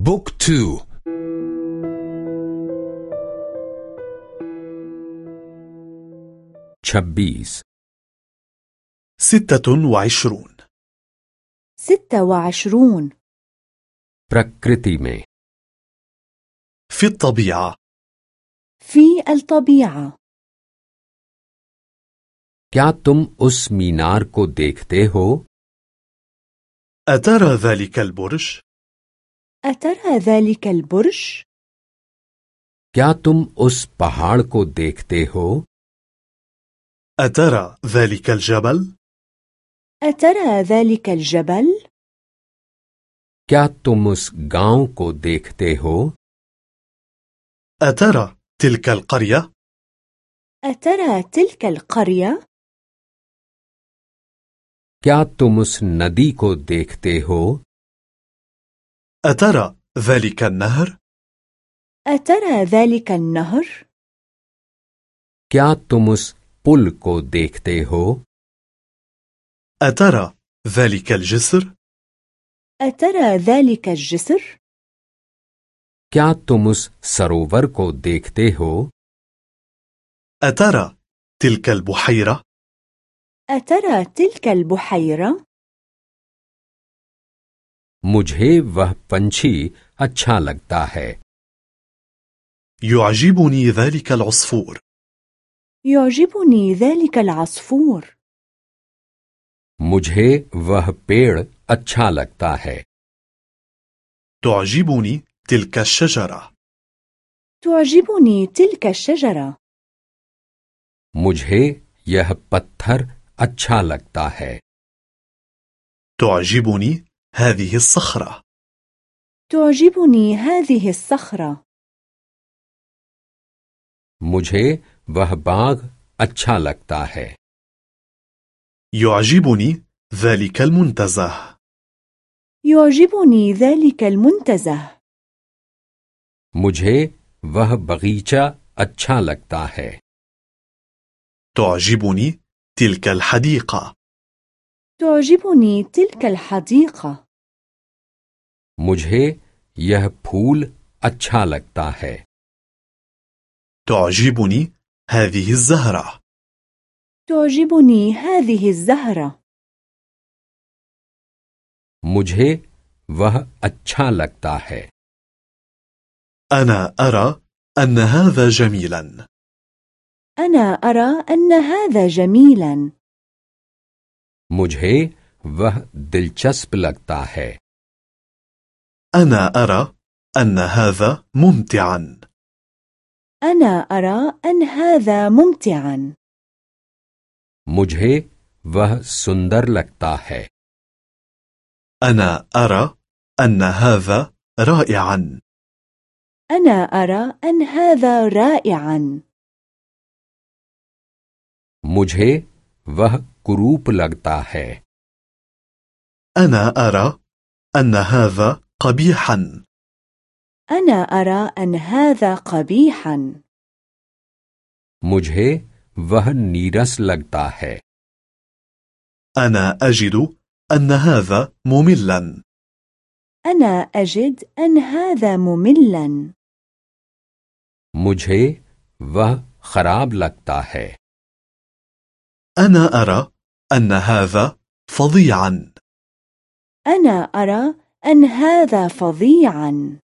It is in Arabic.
بوك تو छब्बीस ستة وعشرون ستة وعشرون प्रकृति में في الطبيعة في الطبيعة क्या तुम उस मीनार को देखते हो أترى ذلك البرج؟ أترى ذلك البرج؟ क्या तुम उस पहाड़ को देखते हो أترى ذلك الجبل؟ أترى ذلك الجبل؟ क्या तुम उस गांव को देखते हो أترى تلك القرية؟ أترى تلك القرية؟ क्या तुम उस नदी को देखते हो أترى ذلك النهر؟ أترى ذلك النهر؟ क्या तुम उस पुल को देखते हो أترى ذلك الجسر؟ أترى ذلك الجسر؟ क्या तुम उस सरोवर को देखते हो أترى تلك البحيرة؟ أترى تلك البحيرة؟ मुझे वह पंछी अच्छा लगता है يعجبني ذلك العصفور يعجبني ذلك العصفور मुझे वह पेड़ अच्छा लगता है تعجبني تلك الشجرة تعجبني تلك الشجرة मुझे यह पत्थर अच्छा लगता है تعجبني هذه الصخرة تعجبني هذه الصخرة मुझे वह बाग अच्छा लगता है يعجبني ذلك المنتزه يعجبني ذلك المنتزه मुझे वह बगीचा अच्छा लगता है تعجبني تلك الحديقة تعجبني تلك الحديقة मुझे यह फूल अच्छा लगता है تعجبني هذه الزهرة تعجبني هذه الزهرة मुझे वह अच्छा लगता है أنا أرى أن هذا جميلا أنا أرى أن هذا جميلا मुझे वह दिलचस्प लगता है أنا أرى أن هذا ممتعا أنا أرى أن هذا ممتعا मुझे वह सुंदर लगता है أنا أرى أن هذا رائعا أنا أرى أن هذا رائعا मुझे वह कुरूप लगता है أنا أرى أن هذا قبيحا أنا أرى أن هذا قبيحا मुझे वह नीरस लगता है أنا أجد أن هذا مملا أنا أجد أن هذا مملا मुझे वह खराब लगता है أنا أرى أن هذا فظيعا أنا أرى أن هذا فظيعا.